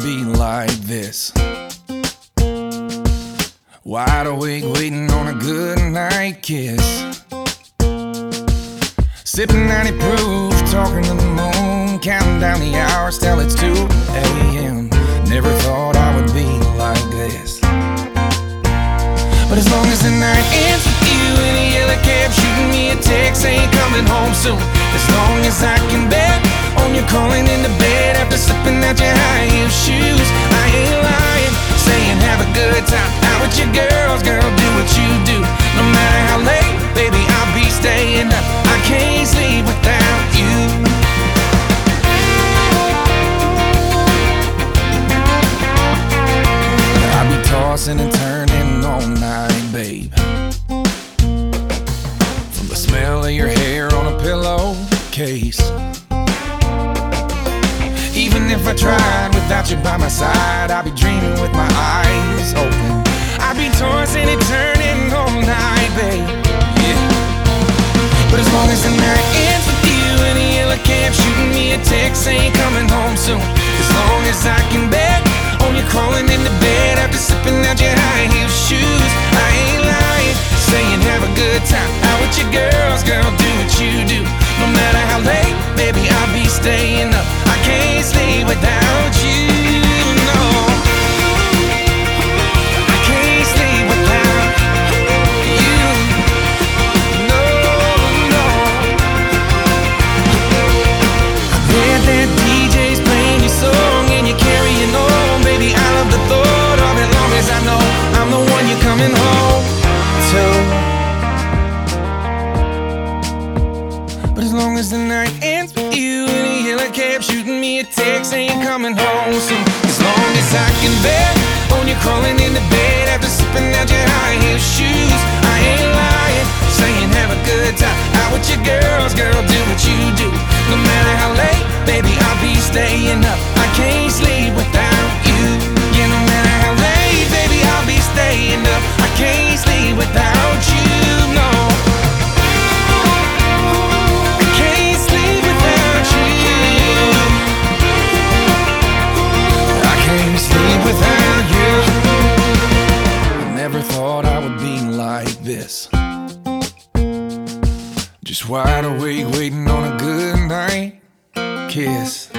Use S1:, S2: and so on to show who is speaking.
S1: be like this. Wide awake, waiting on a good night kiss. Sipping 90 proof, talking to the moon, counting down the hours till it's 2 a.m. Never thought I would be like this. But as long as the night ends with you in a yellow cab, shooting me a text saying coming home soon. As long as I can bet on you calling into bed after sipping out your high tossing and turning all night, babe. From the smell of your hair on a pillowcase. Even if I tried without you by my side, I'd be dreaming with my eyes open. I'd be tossing and turning all night, babe. Yeah. But as long as the night ends with you in a yellow cab, shooting me a text saying coming home soon. As long as I can bed out your high heel shoes. I ain't lying, saying have a good time out with your girls, girl, do what you do. No matter how late, baby, I'll be staying long as the night ends with you in a yellow cab, shooting me a text saying coming home soon. As long as I can bet on you crawling into bed this. Just wide awake, waiting on a good night kiss.